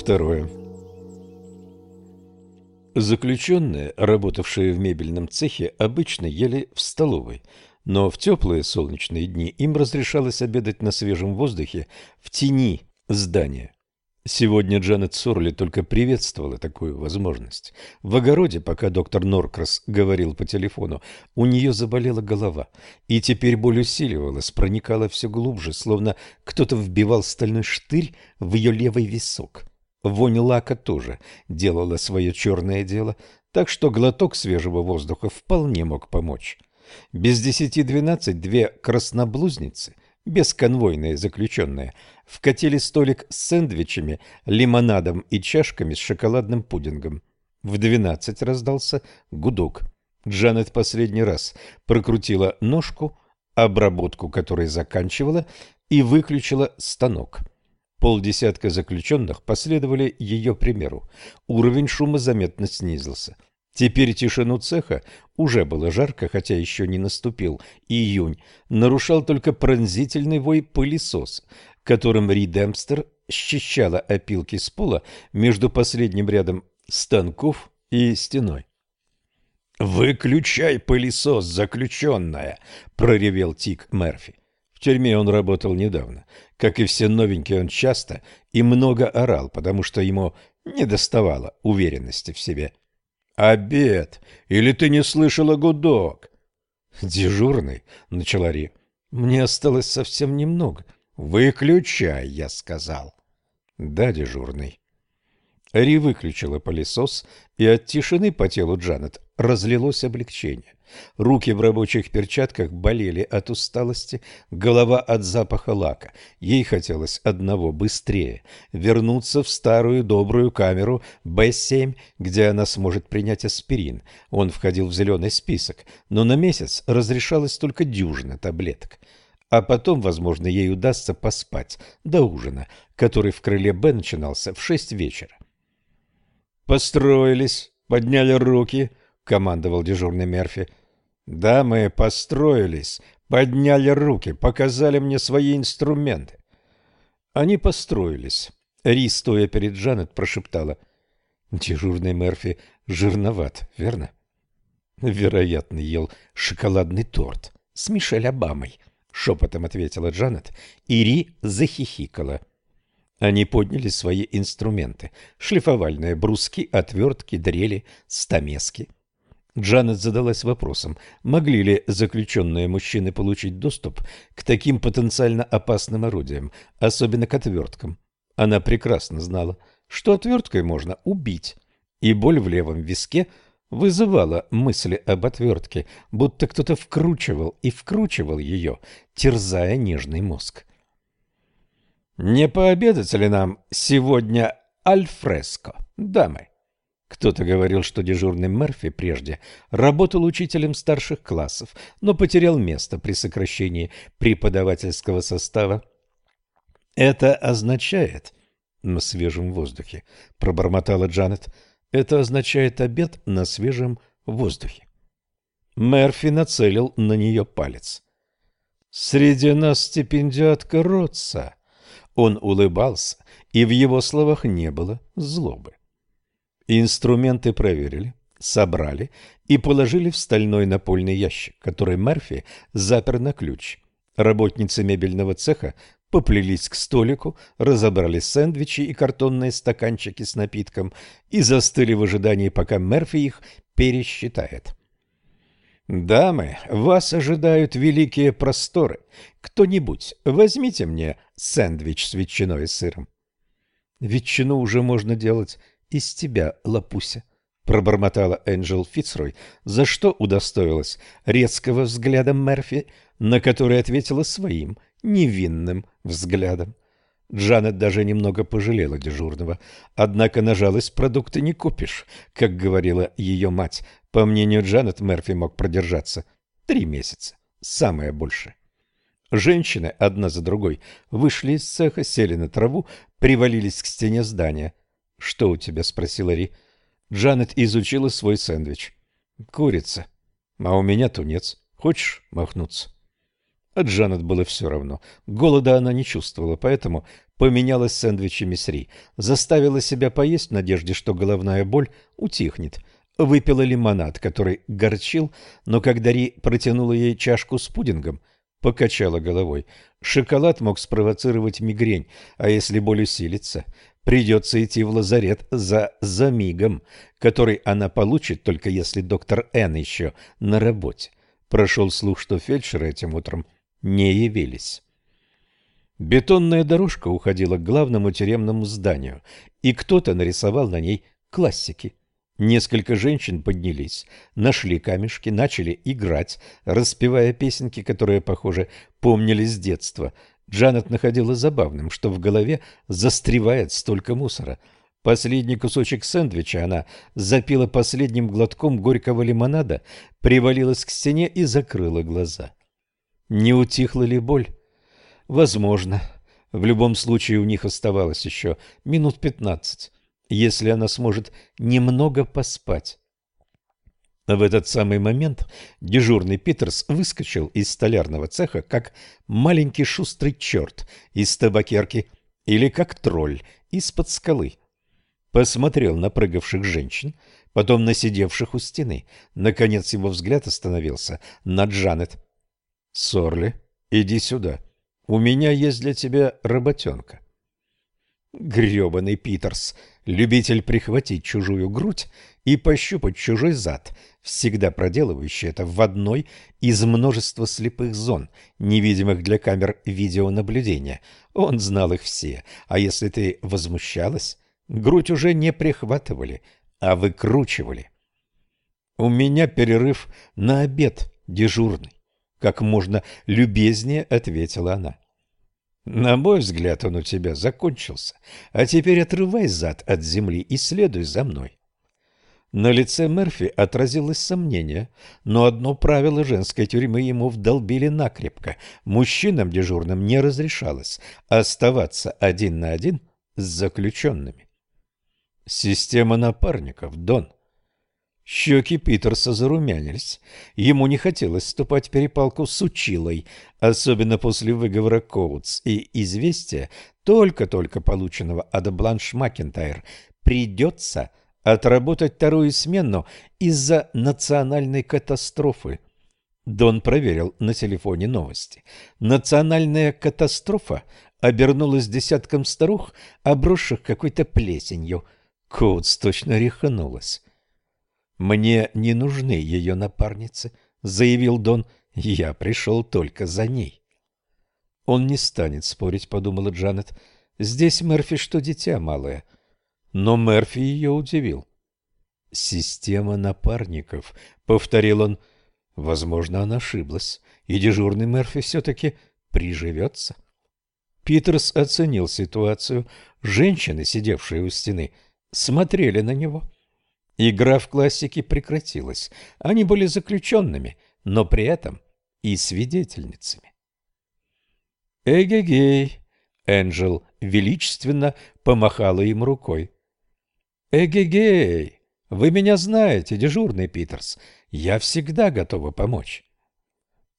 второе. Заключенные, работавшие в мебельном цехе, обычно ели в столовой, но в теплые солнечные дни им разрешалось обедать на свежем воздухе в тени здания. Сегодня Джанет Сорли только приветствовала такую возможность. В огороде, пока доктор Норкрас говорил по телефону, у нее заболела голова, и теперь боль усиливалась, проникала все глубже, словно кто-то вбивал стальной штырь в ее левый висок. Вонь лака тоже делала свое черное дело, так что глоток свежего воздуха вполне мог помочь. Без десяти двенадцать две красноблузницы – бесконвойные заключенные, вкатили столик с сэндвичами, лимонадом и чашками с шоколадным пудингом. В двенадцать раздался гудок. Джанет последний раз прокрутила ножку, обработку которой заканчивала, и выключила станок. Полдесятка заключенных последовали ее примеру. Уровень шума заметно снизился – Теперь тишину цеха уже было жарко, хотя еще не наступил июнь. Нарушал только пронзительный вой пылесос, которым Ри Демпстер счищала опилки с пола между последним рядом станков и стеной. «Выключай пылесос, заключенная!» — проревел Тик Мерфи. В тюрьме он работал недавно. Как и все новенькие, он часто и много орал, потому что ему недоставало уверенности в себе. «Обед! Или ты не слышала гудок?» «Дежурный», — начала Ри. «Мне осталось совсем немного». «Выключай», — я сказал. «Да, дежурный». Ри выключила пылесос, и от тишины по телу Джанет разлилось облегчение. Руки в рабочих перчатках болели от усталости, голова от запаха лака. Ей хотелось одного быстрее – вернуться в старую добрую камеру Б-7, где она сможет принять аспирин. Он входил в зеленый список, но на месяц разрешалось только дюжина таблеток. А потом, возможно, ей удастся поспать до ужина, который в крыле Б начинался в шесть вечера. «Построились, подняли руки», — командовал дежурный Мерфи. Да, мы построились, подняли руки, показали мне свои инструменты. Они построились. Ри, стоя перед Джанет, прошептала. Дежурный Мерфи жирноват, верно? Вероятно, ел шоколадный торт с Мишель Обамой, шепотом ответила Джанет, и Ри захихикала. Они подняли свои инструменты. Шлифовальные бруски, отвертки, дрели, стамески — Джанет задалась вопросом, могли ли заключенные мужчины получить доступ к таким потенциально опасным орудиям, особенно к отверткам. Она прекрасно знала, что отверткой можно убить, и боль в левом виске вызывала мысли об отвертке, будто кто-то вкручивал и вкручивал ее, терзая нежный мозг. «Не пообедать ли нам сегодня альфреско, дамы?» Кто-то говорил, что дежурный Мерфи прежде работал учителем старших классов, но потерял место при сокращении преподавательского состава. «Это означает...» «На свежем воздухе», — пробормотала Джанет. «Это означает обед на свежем воздухе». Мерфи нацелил на нее палец. «Среди нас стипендиатка Ротса». Он улыбался, и в его словах не было злобы. Инструменты проверили, собрали и положили в стальной напольный ящик, который Мерфи запер на ключ. Работницы мебельного цеха поплелись к столику, разобрали сэндвичи и картонные стаканчики с напитком и застыли в ожидании, пока Мерфи их пересчитает. «Дамы, вас ожидают великие просторы. Кто-нибудь, возьмите мне сэндвич с ветчиной и сыром». «Ветчину уже можно делать из тебя, лапуся, — пробормотала Энджел Фицрой, за что удостоилась резкого взгляда Мерфи, на который ответила своим невинным взглядом. Джанет даже немного пожалела дежурного, однако на жалость продукты не купишь, как говорила ее мать. По мнению Джанет, Мерфи мог продержаться три месяца, самое большее. Женщины одна за другой вышли из цеха, сели на траву, привалились к стене здания. «Что у тебя?» — спросила Ри. Джанет изучила свой сэндвич. «Курица. А у меня тунец. Хочешь махнуться?» А Джанет было все равно. Голода она не чувствовала, поэтому поменялась сэндвичами с Ри. Заставила себя поесть в надежде, что головная боль утихнет. Выпила лимонад, который горчил, но когда Ри протянула ей чашку с пудингом, покачала головой. Шоколад мог спровоцировать мигрень, а если боль усилится, придется идти в лазарет за замигом, который она получит только если доктор Н еще на работе. Прошел слух, что фельдшеры этим утром не явились. Бетонная дорожка уходила к главному тюремному зданию, и кто-то нарисовал на ней классики. Несколько женщин поднялись, нашли камешки, начали играть, распевая песенки, которые, похоже, помнили с детства. Джанет находила забавным, что в голове застревает столько мусора. Последний кусочек сэндвича она запила последним глотком горького лимонада, привалилась к стене и закрыла глаза. Не утихла ли боль? Возможно. В любом случае у них оставалось еще минут пятнадцать, если она сможет немного поспать. В этот самый момент дежурный Питерс выскочил из столярного цеха, как маленький шустрый черт из табакерки или как тролль из-под скалы. Посмотрел на прыгавших женщин, потом на сидевших у стены. Наконец его взгляд остановился на Джанет. Сорли, иди сюда. У меня есть для тебя работенка. Грёбаный Питерс, любитель прихватить чужую грудь и пощупать чужой зад, всегда проделывающий это в одной из множества слепых зон, невидимых для камер видеонаблюдения. Он знал их все, а если ты возмущалась, грудь уже не прихватывали, а выкручивали. У меня перерыв на обед дежурный как можно любезнее ответила она. На мой взгляд, он у тебя закончился. А теперь отрывай зад от земли и следуй за мной. На лице Мерфи отразилось сомнение, но одно правило женской тюрьмы ему вдолбили накрепко. Мужчинам дежурным не разрешалось оставаться один на один с заключенными. Система напарников, Дон. Щеки Питерса зарумянились. Ему не хотелось вступать в перепалку с училой, особенно после выговора Коутс и известия, только-только полученного от Бланш Макентайр. Придется отработать вторую смену из-за национальной катастрофы. Дон проверил на телефоне новости. Национальная катастрофа обернулась десятком старух, обросших какой-то плесенью. Коутс точно реханулась. «Мне не нужны ее напарницы», — заявил Дон. «Я пришел только за ней». «Он не станет спорить», — подумала Джанет. «Здесь Мерфи что дитя малое». Но Мерфи ее удивил. «Система напарников», — повторил он. Возможно, она ошиблась, и дежурный Мерфи все-таки приживется. Питерс оценил ситуацию. Женщины, сидевшие у стены, смотрели на него. Игра в классике прекратилась. Они были заключенными, но при этом и свидетельницами. «Эгегей!» — Энджел величественно помахала им рукой. «Эгегей! Вы меня знаете, дежурный Питерс. Я всегда готова помочь».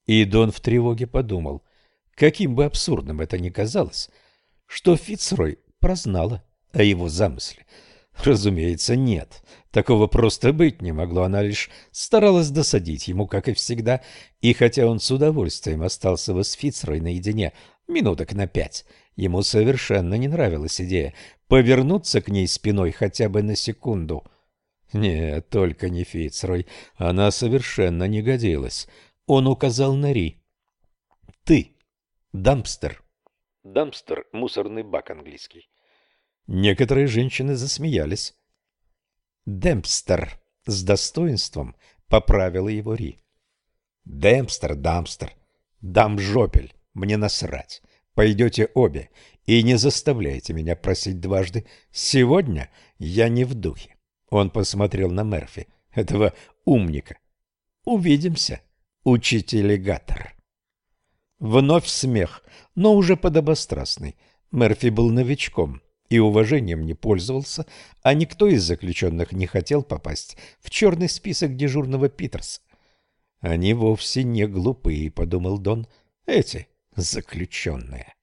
И Дон в тревоге подумал, каким бы абсурдным это ни казалось, что Фицрой прознала о его замысле — Разумеется, нет. Такого просто быть не могло. Она лишь старалась досадить ему, как и всегда. И хотя он с удовольствием остался бы с Фицрой наедине минуток на пять, ему совершенно не нравилась идея повернуться к ней спиной хотя бы на секунду. Нет, только не Фицрой. Она совершенно не годилась. Он указал на Ри. «Ты, дампстер». Дампстер — мусорный бак английский. Некоторые женщины засмеялись. «Демпстер» с достоинством поправила его Ри. «Демпстер, дамстер, дамжопель, мне насрать. Пойдете обе и не заставляйте меня просить дважды. Сегодня я не в духе». Он посмотрел на Мерфи, этого умника. «Увидимся, учитель-легатор». Вновь смех, но уже подобострастный. Мерфи был новичком и уважением не пользовался, а никто из заключенных не хотел попасть в черный список дежурного Питерса. «Они вовсе не глупые», — подумал Дон. эти заключенные.